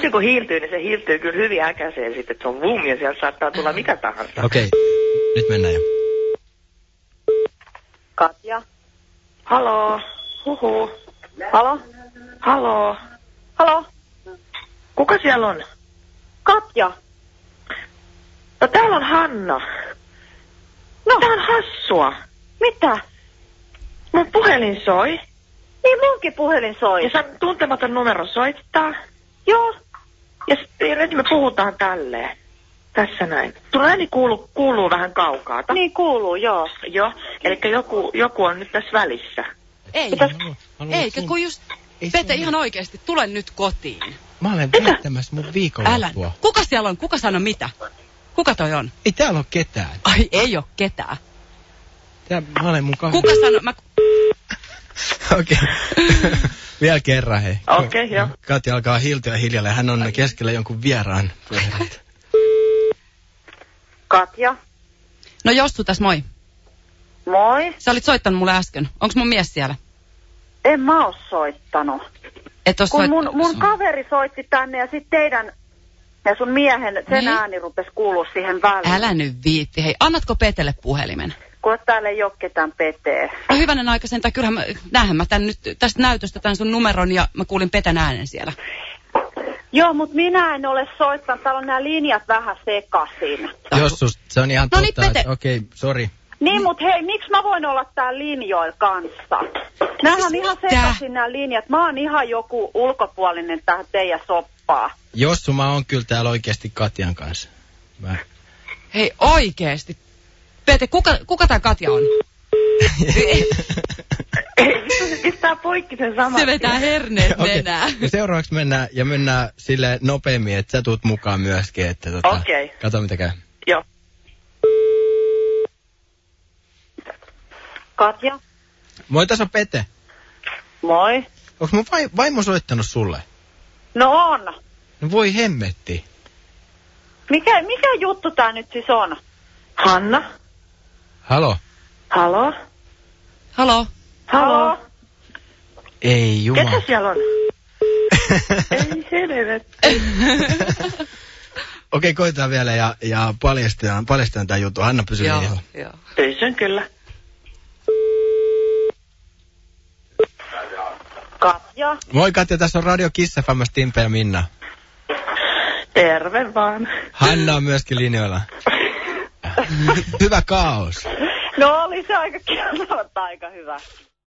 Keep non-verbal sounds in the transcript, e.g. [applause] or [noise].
Katja kun hiiltyy, niin se hiiltyy kyllä hyvin äkäiseen sitten, että se on vum ja sieltä saattaa tulla mikä tahansa. Okei, nyt mennään jo. Katja. Haloo. Huhu. Halo? Haloo. Halo? Kuka siellä on? Katja. No täällä on Hanna. No. Tää on hassua. Mitä? Mun puhelin soi. Niin munkin puhelin soi. Ja sä tuntematon numero soittaa. Joo. Ja, nyt me puhutaan tälleen. Tässä näin. Tuo ääni kuuluu, kuuluu vähän kaukaa. Niin kuuluu, joo. Joo, eli joku, joku on nyt tässä välissä. Ei, Haluan eikä sun- kun just... Ei Pete, sun- ihan oikeesti, tule nyt kotiin. Mä olen viettämässä mun Älä. viikonloppua. Kuka siellä on? Kuka sano mitä? Kuka toi on? Ei täällä ole ketään. Ai, ei oo ketään. Tää, mä olen mun kahden. Kuka sano? Mä... [laughs] Okei. [laughs] Vielä kerran hei. Okei, joo. Katja alkaa hiiltyä hiljalleen. Hän on keskellä jonkun vieraan puhelinta. Katja. No Jostu tässä, moi. Moi. Sä olit soittanut mulle äsken. Onks mun mies siellä? En mä oo soittanut. Et oo Kun soit- mun, mun kaveri soitti tänne ja sitten teidän ja sun miehen, sen Niin. ääni rupesi kuulua siihen väliin. Älä nyt viitti. Hei, annatko Petelle puhelimen? Kun täällä ei ole ketään petee. No hyvänen aika sen, tai kyllähän mä, näinhän mä tän nyt tästä näytöstä tämän sun numeron ja mä kuulin Peten äänen siellä. Joo, mutta minä en ole soittanut. Täällä on nämä linjat vähän sekasin. Jossus, se on ihan No niin, totta. Pete. Okei, sori. Niin, mutta hei, miksi mä voin olla täällä linjoilla kanssa? Nämähän on ihan sekasin nämä linjat. Mä oon ihan joku ulkopuolinen tähän teidän soppaa. Jossu, mä oon kyllä täällä oikeasti Katjan kanssa. Mä... Hei, oikeesti. Pete, kuka, kuka tää Katja on? Ei, se pistää poikki sen saman. Se vetää herneet Okei. nenää. Ja seuraavaksi mennään, ja mennään sille nopeammin, että sä tuut mukaan myöskin. Että tota, Okei. Kato mitä käy. Joo. Katja? Moi, tässä on Pete. Moi. Onko mun vai, vaimo soittanut sulle? No on. No voi hemmetti. Mikä, mikä juttu tää nyt siis on? Hanna? Halo? Haloo? Halo? Haloo? Ei jumala. Ketä siellä on? [laughs] Ei helvetti. [laughs] Okei, koitetaan vielä ja, ja paljastetaan, paljastetaan tämä juttu. Hanna pysyy Joo, linjalla. joo. Pysyn kyllä. Katja? Moi Katja, tässä on Radio Kiss FM, Timpe ja Minna. Terve vaan. Hanna on myöskin linjoilla. [laughs] Hyvä kaos. No oli se aika kieltämättä aika hyvä.